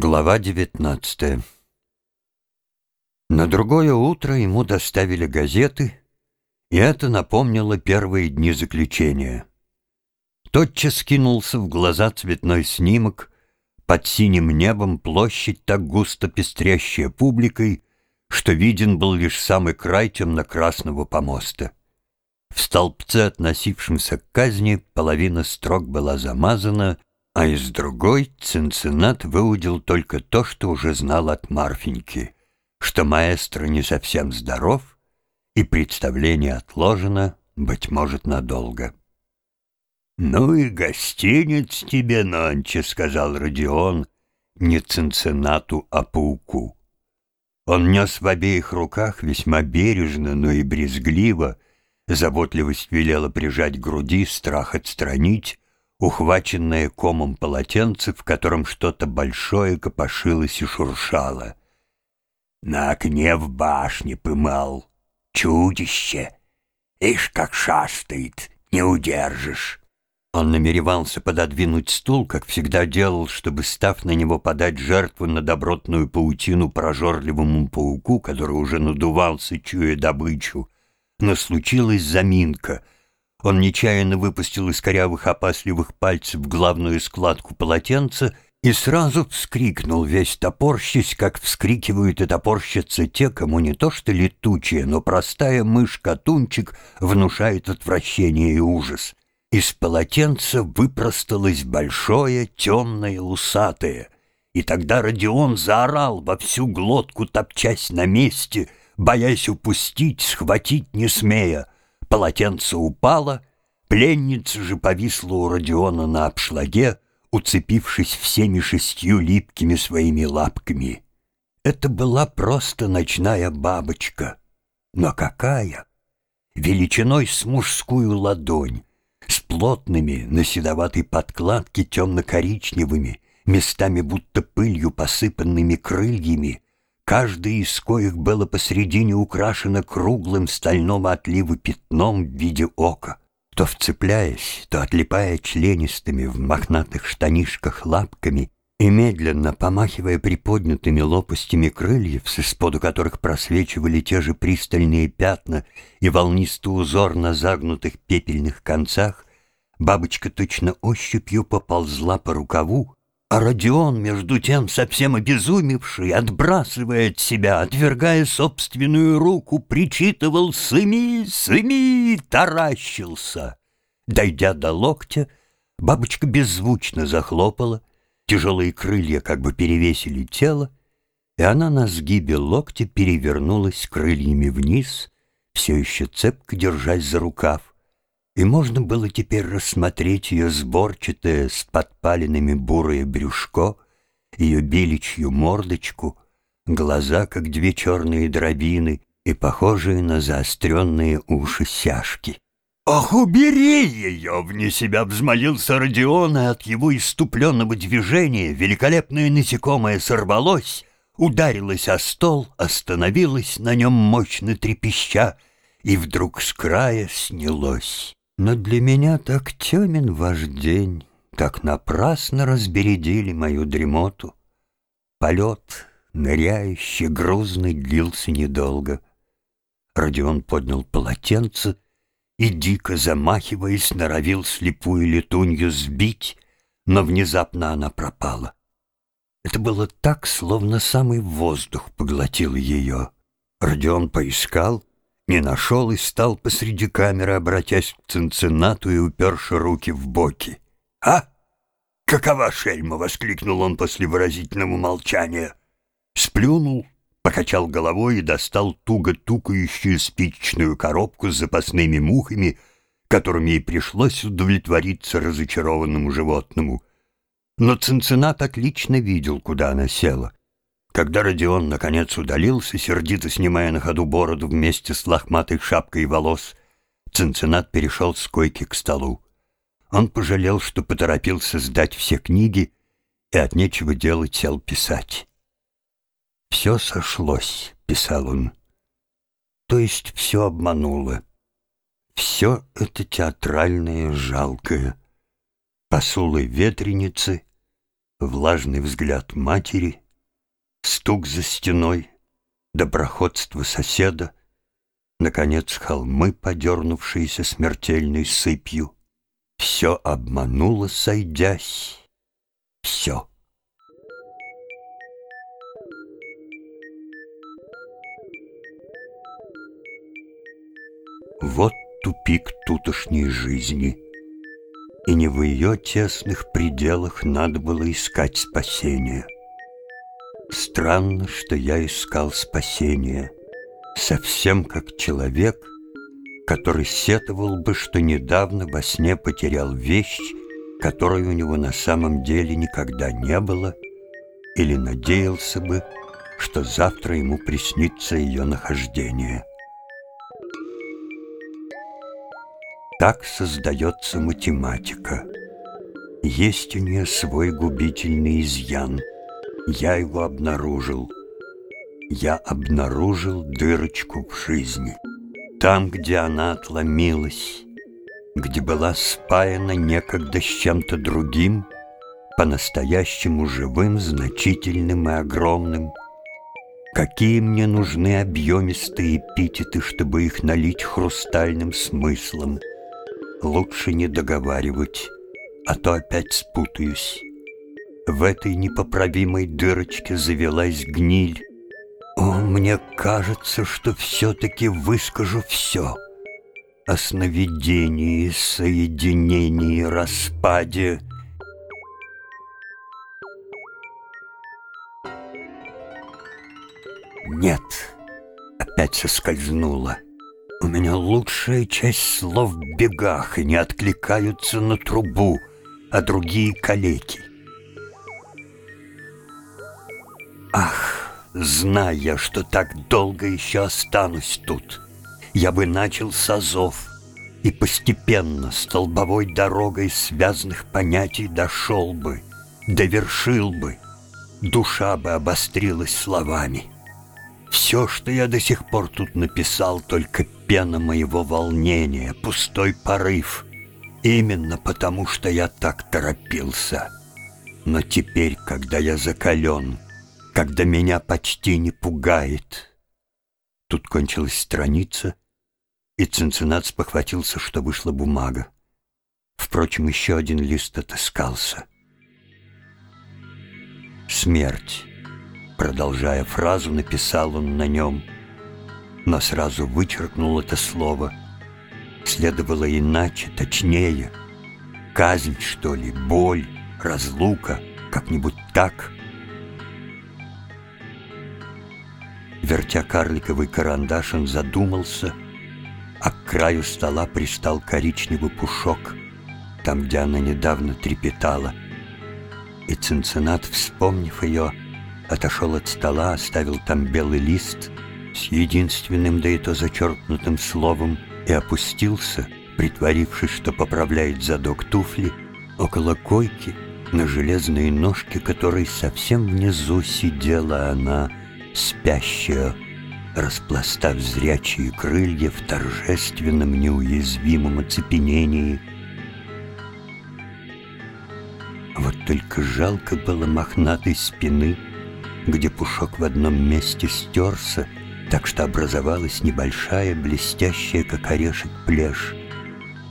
Глава 19 На другое утро ему доставили газеты, и это напомнило первые дни заключения. Тотчас кинулся в глаза цветной снимок, под синим небом площадь так густо пестрящая публикой, что виден был лишь самый край темно-красного помоста. В столбце, относившемся к казни, половина строк была замазана, а из другой Цинциннат выудил только то, что уже знал от Марфеньки, что маэстро не совсем здоров, и представление отложено, быть может, надолго. «Ну и гостиниц тебе нонче», — сказал Родион, не Цинциннату, а пауку. Он нес в обеих руках весьма бережно, но и брезгливо, заботливость велела прижать груди, страх отстранить, ухваченное комом полотенце, в котором что-то большое копошилось и шуршало. На окне в башне пымал чудище. Ишь, как шастает, не удержишь. Он намеревался пододвинуть стул, как всегда делал, чтобы, став на него, подать жертву на добротную паутину прожорливому пауку, который уже надувался, чуя добычу. Но случилась заминка — он нечаянно выпустил из корявых опасливых пальцев главную складку полотенца и сразу вскрикнул, весь топорщись, как вскрикивают и топорщатся те, кому не то что летучая, но простая мышь-катунчик внушает отвращение и ужас. Из полотенца выпросталось большое, темное, усатое. И тогда Родион заорал во всю глотку, топчась на месте, боясь упустить, схватить не смея. Полотенце упало, пленница же повисла у Родиона на обшлаге, уцепившись всеми шестью липкими своими лапками. Это была просто ночная бабочка. Но какая? Величиной с мужскую ладонь, с плотными на седоватой подкладке темно-коричневыми, местами будто пылью посыпанными крыльями, Каждое из коих было посредине украшено круглым стальным отливу пятном в виде ока, то вцепляясь, то отлипая членистыми в мохнатых штанишках лапками и медленно помахивая приподнятыми лопастями крыльев, с исподу которых просвечивали те же пристальные пятна и волнистый узор на загнутых пепельных концах, бабочка точно ощупью поползла по рукаву, а Родион, между тем, совсем обезумевший, отбрасывая от себя, отвергая собственную руку, причитывал «Сыми, сыми!» таращился. Дойдя до локтя, бабочка беззвучно захлопала, тяжелые крылья как бы перевесили тело, и она на сгибе локтя перевернулась крыльями вниз, все еще цепко держась за рукав и можно было теперь рассмотреть ее сборчатое с подпаленными бурое брюшко, ее беличью мордочку, глаза, как две черные дробины, и похожие на заостренные уши сяжки. «Ах, убери ее!» — вне себя взмолился Родион, и от его иступленного движения великолепное насекомое сорвалось, ударилось о стол, остановилось на нем мощно трепеща, и вдруг с края снялось. Но для меня так темен ваш день, Так напрасно разбередили мою дремоту. Полет, ныряющий, грузный, длился недолго. Родион поднял полотенце и, дико замахиваясь, норовил слепую летунью сбить, но внезапно она пропала. Это было так, словно самый воздух поглотил ее. Родион поискал, не нашел и стал посреди камеры, обратясь к Цинциннату и уперши руки в боки. «А? Какова шельма?» — воскликнул он после выразительного молчания. Сплюнул, покачал головой и достал туго тукающую спичечную коробку с запасными мухами, которыми ей пришлось удовлетвориться разочарованному животному. Но Цинциннат отлично видел, куда она села. Когда Родион наконец удалился, сердито снимая на ходу бороду вместе с лохматой шапкой волос, Цинциннат перешел с койки к столу. Он пожалел, что поторопился сдать все книги и от нечего делать сел писать. «Все сошлось», — писал он. «То есть все обмануло. Все это театральное жалкое. Посулы ветреницы — влажный взгляд матери, стук за стеной, доброходство соседа, наконец холмы, подернувшиеся смертельной сыпью. Все обмануло, сойдясь, все. Вот тупик тутошней жизни. И не в ее тесных пределах надо было искать спасения. Странно, что я искал спасения, совсем как человек, который сетовал бы, что недавно во сне потерял вещь, которой у него на самом деле никогда не было, или надеялся бы, что завтра ему приснится ее нахождение. Так создается математика. Есть у нее свой губительный изъян. Я его обнаружил. Я обнаружил дырочку в жизни. Там, где она отломилась, где была спаяна некогда с чем-то другим, по-настоящему живым, значительным и огромным. Какие мне нужны объемистые эпитеты, чтобы их налить хрустальным смыслом — лучше не договаривать, а то опять спутаюсь. В этой непоправимой дырочке завелась гниль. О, мне кажется, что все-таки выскажу все. О сновидении, соединении, распаде. Нет, опять соскользнула. У меня лучшая часть слов в бегах и не откликаются на трубу, а другие калеки. Ах, зная, что так долго еще останусь тут, я бы начал с азов и постепенно столбовой дорогой связанных понятий дошел бы, довершил бы, душа бы обострилась словами. Все, что я до сих пор тут написал, только пена моего волнения, пустой порыв. Именно потому, что я так торопился. Но теперь, когда я закален, когда меня почти не пугает... Тут кончилась страница, и Цинциннат похватился, что вышла бумага. Впрочем, еще один лист отыскался. Смерть. Продолжая фразу, написал он на нем — но сразу вычеркнул это слово. Следовало иначе, точнее. Казнь, что ли, боль, разлука, как-нибудь так. Вертя карликовый карандаш, он задумался, а к краю стола пристал коричневый пушок, там, где она недавно трепетала. И Цинциннат, вспомнив ее, отошел от стола, оставил там белый лист — с единственным, да и то зачеркнутым словом, и опустился, притворившись, что поправляет задок туфли, около койки, на железные ножки которой совсем внизу сидела она, спящая, распластав зрячие крылья в торжественном неуязвимом оцепенении. Вот только жалко было мохнатой спины, где пушок в одном месте стерся, так что образовалась небольшая, блестящая, как орешек, плешь.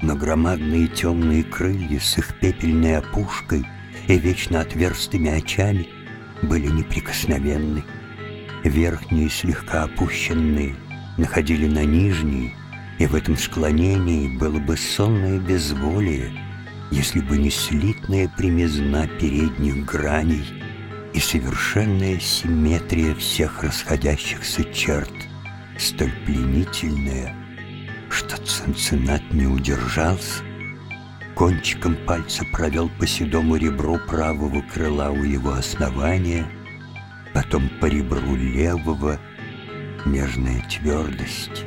Но громадные темные крылья с их пепельной опушкой и вечно отверстыми очами были неприкосновенны. Верхние, слегка опущенные, находили на нижние, и в этом склонении было бы сонное безволие, если бы не слитная примизна передних граней — и совершенная симметрия всех расходящихся черт, столь пленительная, что Цинциннат не удержался, кончиком пальца провел по седому ребру правого крыла у его основания, потом по ребру левого, нежная твердость,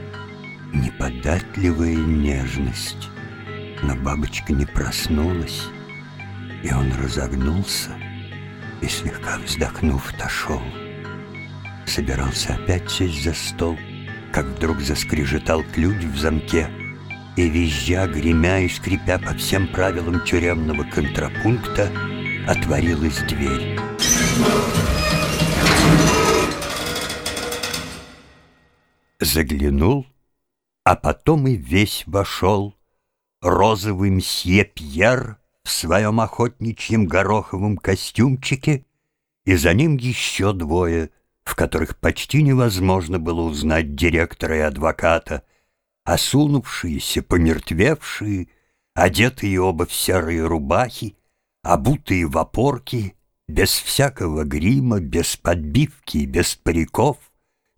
неподатливая нежность. Но бабочка не проснулась, и он разогнулся, и, слегка вздохнув, отошел. Собирался опять сесть за стол, как вдруг заскрежетал ключ в замке, и, визжа, гремя и скрипя по всем правилам тюремного контрапункта, отворилась дверь. Заглянул, а потом и весь вошел розовый мсье Пьер в своем охотничьем гороховом костюмчике, и за ним еще двое, в которых почти невозможно было узнать директора и адвоката, осунувшиеся, помертвевшие, одетые оба в серые рубахи, обутые в опорки, без всякого грима, без подбивки, без париков,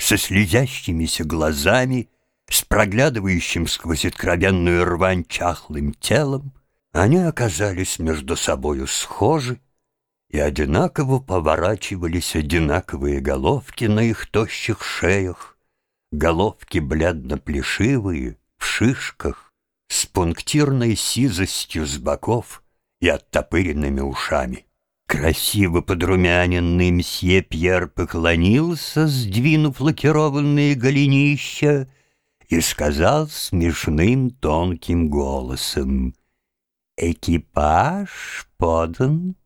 со слезящимися глазами, с проглядывающим сквозь откровенную рвань чахлым телом, они оказались между собою схожи, и одинаково поворачивались одинаковые головки на их тощих шеях, головки бледно-плешивые, в шишках, с пунктирной сизостью с боков и оттопыренными ушами. Красиво подрумяненный мсье Пьер поклонился, сдвинув лакированные голенища, и сказал смешным тонким голосом «Экипаж подан,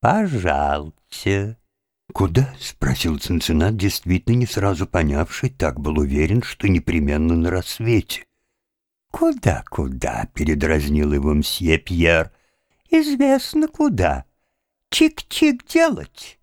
пожалуйте». «Куда?» — спросил Цинциннат, действительно не сразу понявший, так был уверен, что непременно на рассвете. «Куда, куда?» — передразнил его мсье Пьер. «Известно, куда. Чик-чик делать.